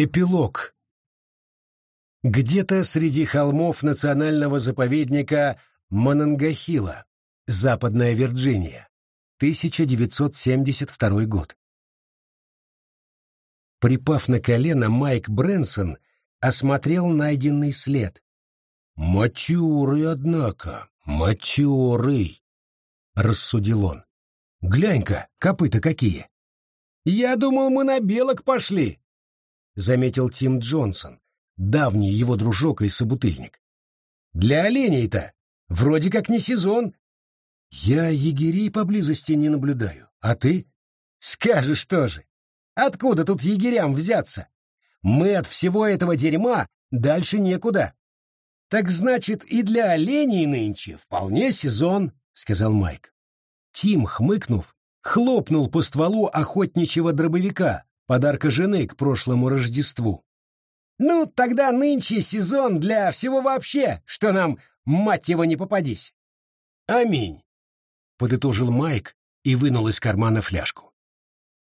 Эпилог. Где-то среди холмов национального заповедника Монангахила, Западная Вирджиния, 1972 год. Припав на колено, Майк Брэнсон осмотрел найденный след. «Матерый, однако, матерый!» — рассудил он. «Глянь-ка, копыта какие!» «Я думал, мы на белок пошли!» Заметил Тим Джонсон, давний его дружок и собутыльник. Для оленей-то вроде как не сезон. Я егерей поблизости не наблюдаю. А ты? Скажешь тоже. Откуда тут егерям взяться? Мы от всего этого дерьма дальше некуда. Так значит, и для оленей нынче вполне сезон, сказал Майк. Тим, хмыкнув, хлопнул по стволу охотничьего дробовика, подарка жены к прошлому Рождеству. «Ну, тогда нынче сезон для всего вообще, что нам, мать его, не попадись!» «Аминь!» — подытожил Майк и вынул из кармана фляжку.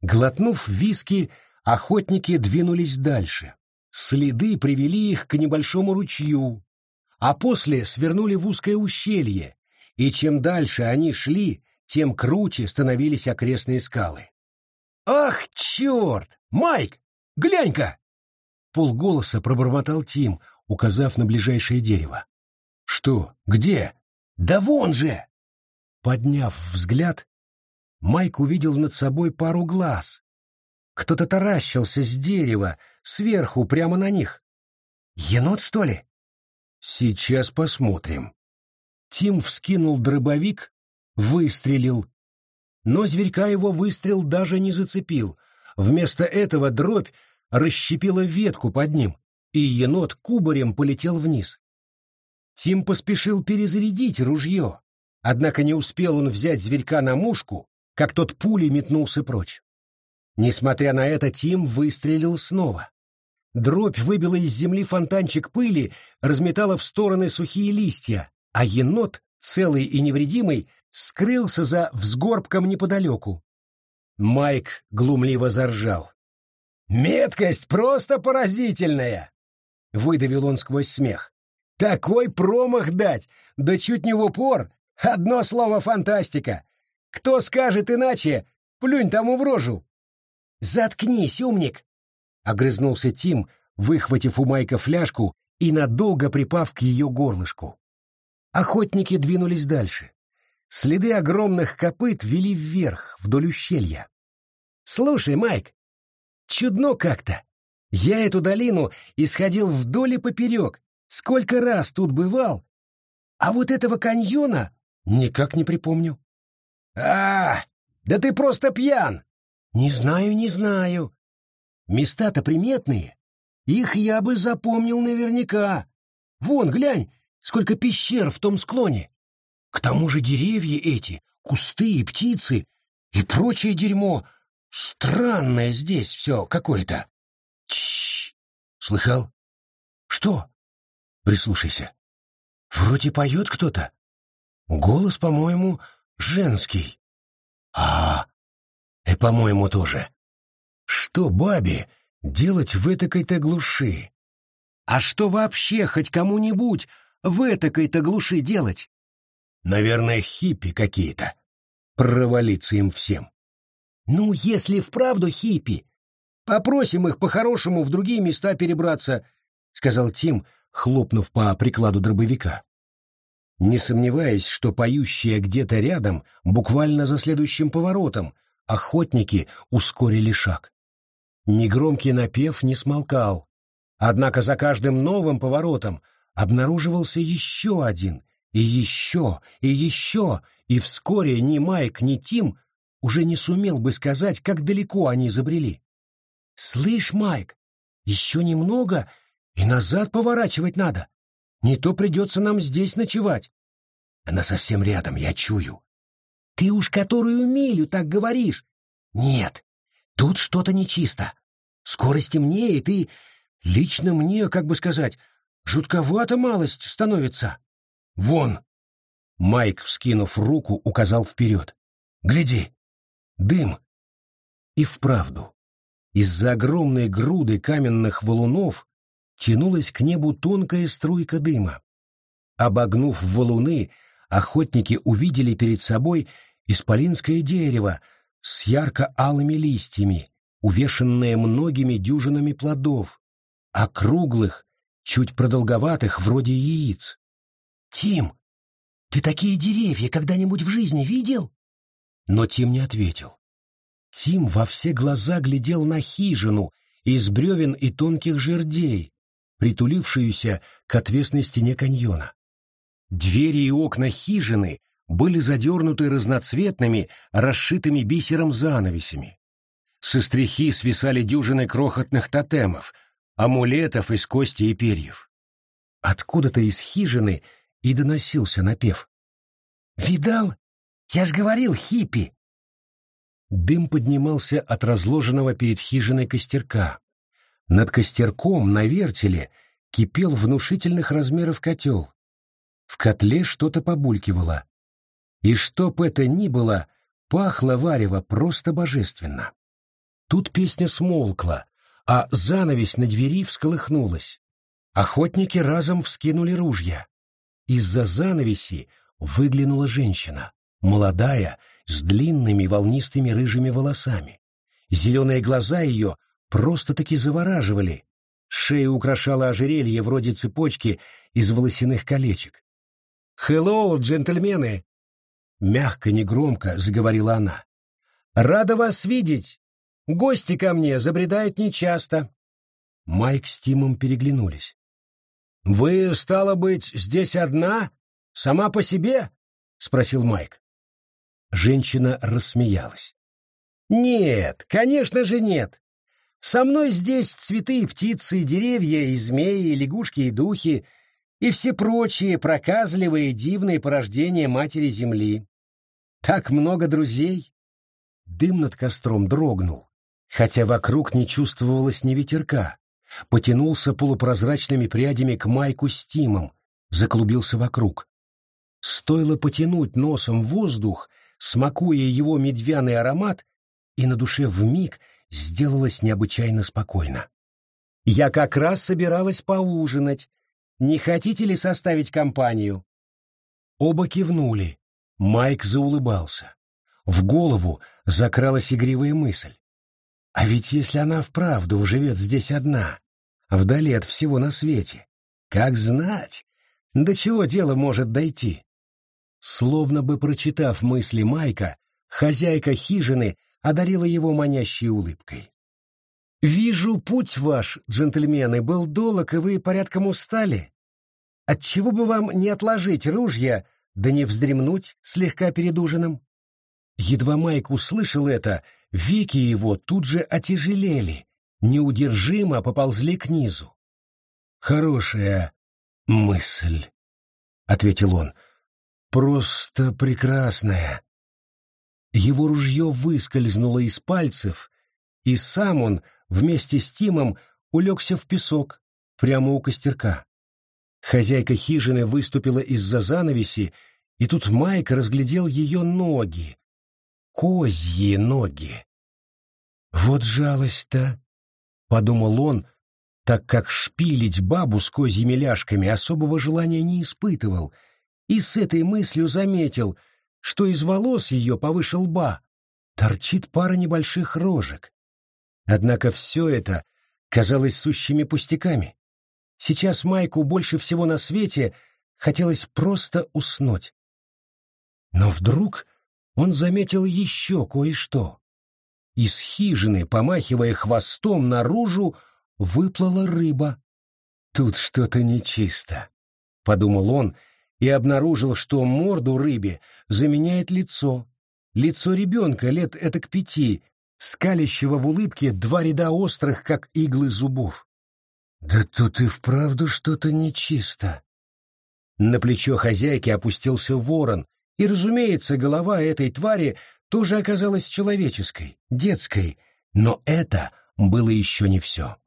Глотнув виски, охотники двинулись дальше. Следы привели их к небольшому ручью, а после свернули в узкое ущелье, и чем дальше они шли, тем круче становились окрестные скалы. «Ах, черт! Майк, глянь-ка!» Полголоса пробормотал Тим, указав на ближайшее дерево. «Что? Где?» «Да вон же!» Подняв взгляд, Майк увидел над собой пару глаз. Кто-то таращился с дерева, сверху, прямо на них. «Енот, что ли?» «Сейчас посмотрим». Тим вскинул дробовик, выстрелил, но зверька его выстрел даже не зацепил. Вместо этого дробь расщепила ветку под ним, и енот кубарем полетел вниз. Тим поспешил перезарядить ружье, однако не успел он взять зверька на мушку, как тот пулей метнулся прочь. Несмотря на это, Тим выстрелил снова. Дробь выбила из земли фонтанчик пыли, разметала в стороны сухие листья, а енот, целый и невредимый, скрылся за взгорбком неподалеку. Майк глумливо заржал. «Меткость просто поразительная!» — выдавил он сквозь смех. «Такой промах дать, да чуть не в упор! Одно слово фантастика! Кто скажет иначе, плюнь тому в рожу!» «Заткнись, умник!» — огрызнулся Тим, выхватив у Майка фляжку и надолго припав к ее горлышку. Охотники двинулись дальше. Следы огромных копыт вели вверх, вдоль ущелья. «Слушай, Майк, чудно как-то. Я эту долину исходил вдоль и поперек. Сколько раз тут бывал. А вот этого каньона никак не припомню». «А, да ты просто пьян!» «Не знаю, не знаю. Места-то приметные. Их я бы запомнил наверняка. Вон, глянь, сколько пещер в том склоне. К тому же деревья эти, кусты и птицы и прочее дерьмо. Странное здесь все какое-то. Чш! Слыхал? Что? Прислушайся. Вроде поет кто-то. Голос, по-моему, женский. А, и, по-моему, тоже. Что бабе делать в этакой-то глуши? А что вообще хоть кому-нибудь в этакой-то глуши делать? Наверное, хиппи какие-то. Провалиться им всем. Ну, если вправду хиппи, попросим их по-хорошему в другие места перебраться, сказал Тим, хлопнув по прикладу дробовика. Не сомневаясь, что поющие где-то рядом, буквально за следующим поворотом, охотники ускорили шаг. Негромкий напев не смолкал, однако за каждым новым поворотом обнаруживался еще один — и еще, и еще, и вскоре ни Майк, ни Тим уже не сумел бы сказать, как далеко они забрели. «Слышь, Майк, еще немного, и назад поворачивать надо. Не то придется нам здесь ночевать. Она совсем рядом, я чую. Ты уж которую милю так говоришь. Нет, тут что-то нечисто. Скоро стемнеет, и лично мне, как бы сказать, жутковато малость становится. Вон!» Майк, вскинув руку, указал вперед. «Гляди! Дым!» И вправду. Из-за огромной груды каменных валунов тянулась к небу тонкая струйка дыма. Обогнув валуны, охотники увидели перед собой исполинское дерево с ярко-алыми листьями, увешанное многими дюжинами плодов, округлых, чуть продолговатых, вроде яиц. «Тим, ты такие деревья когда-нибудь в жизни видел?» Но Тим не ответил. Тим во все глаза глядел на хижину из бревен и тонких жердей, притулившуюся к отвесной стене каньона. Двери и окна хижины были задернуты разноцветными, расшитыми бисером занавесями. Со стрихи свисали дюжины крохотных тотемов, амулетов из кости и перьев. Откуда-то из хижины и доносился напев. «Видал? Я ж говорил, хиппи!» Дым поднимался от разложенного перед хижиной костерка. Над костерком на вертеле кипел внушительных размеров котел. В котле что-то побулькивало. И чтоб это ни было, пахло варево просто божественно. Тут песня смолкла, а занавесь на двери всколыхнулась. Охотники разом вскинули ружья. Из-за занавеси выглянула женщина, молодая, с длинными волнистыми рыжими волосами. Зеленые глаза ее просто-таки завораживали. Шею украшало ожерелье вроде цепочки из волосяных колечек. «Хеллоу, джентльмены!» Мягко, негромко заговорила она. «Рада вас видеть! Гости ко мне забредают нечасто». Майк с Тимом переглянулись. «Вы, стало быть, здесь одна? Сама по себе?» — спросил Майк. Женщина рассмеялась. «Нет, конечно же нет. Со мной здесь цветы и птицы, и деревья, и змеи, и лягушки, и духи, и все прочие проказливые дивные порождения Матери Земли. Так много друзей. Дым над костром дрогнул, хотя вокруг не чувствовалось ни ветерка. Потянулся полупрозрачными прядями к майку с Тимом, заклубился вокруг. Стоило потянуть носом воздух, смакуя его медвяный аромат, и на душе вмиг сделалось необычайно спокойно. Я как раз собиралась поужинать, не хотите ли составить компанию?» Оба кивнули. Майк заулыбался. В голову закралась игривая мысль. А ведь если она вправду живет здесь одна, вдали от всего на свете, как знать, до чего дело может дойти? Словно бы прочитав мысли Майка, хозяйка хижины одарила его манящей улыбкой. «Вижу, путь ваш, джентльмены, был долг, и вы порядком устали. Отчего бы вам не отложить ружья, да не вздремнуть слегка перед ужином? Едва Майк услышал это, веки его тут же отяжелели, неудержимо поползли к низу. «Хорошая мысль», — ответил он, — «просто прекрасная». Его ружье выскользнуло из пальцев, и сам он вместе с Тимом улегся в песок прямо у костерка. Хозяйка хижины выступила из-за занавеси, и тут Майк разглядел ее ноги. Козьи ноги. «Вот жалость-то!» — подумал он, так как шпилить бабу с козьими ляжками особого желания не испытывал, и с этой мыслью заметил, что из волос ее повыше лба торчит пара небольших рожек. Однако все это казалось сущими пустяками. Сейчас Майку больше всего на свете хотелось просто уснуть. Но вдруг он заметил еще кое-что. Из хижины, помахивая хвостом наружу, выплыла рыба. «Тут что-то нечисто», — подумал он и обнаружил, что морду рыбе заменяет лицо. Лицо ребенка лет этак пяти, скалящего в улыбке два ряда острых, как иглы зубов. «Да тут и вправду что-то нечисто». На плечо хозяйки опустился ворон, и, разумеется, голова этой твари тоже оказалась человеческой, детской, но это было еще не все.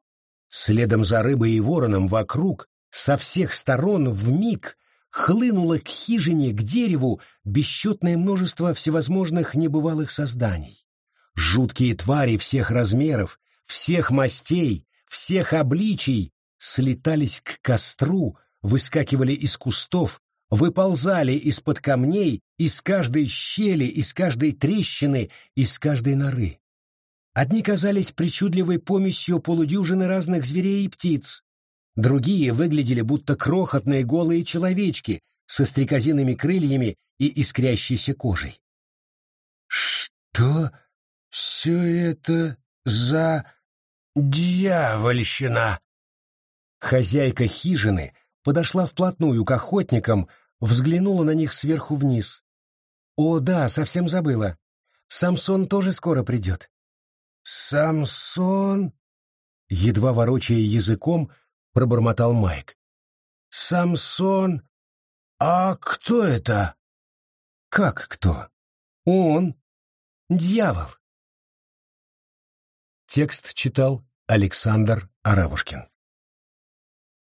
Следом за рыбой и вороном вокруг, со всех сторон в миг хлынуло к хижине, к дереву бесчетное множество всевозможных небывалых созданий. Жуткие твари всех размеров, всех мастей, всех обличий слетались к костру, выскакивали из кустов, выползали из-под камней, из каждой щели, из каждой трещины, из каждой норы. Одни казались причудливой помесью полудюжины разных зверей и птиц, другие выглядели будто крохотные голые человечки со стрекозиными крыльями и искрящейся кожей. «Что все это за дьявольщина?» Хозяйка хижины подошла вплотную к охотникам, взглянула на них сверху вниз. «О, да, совсем забыла. Самсон тоже скоро придет». «Самсон?» Едва ворочая языком, пробормотал Майк. «Самсон? А кто это?» «Как кто?» «Он. Дьявол». Текст читал Александр Аравушкин.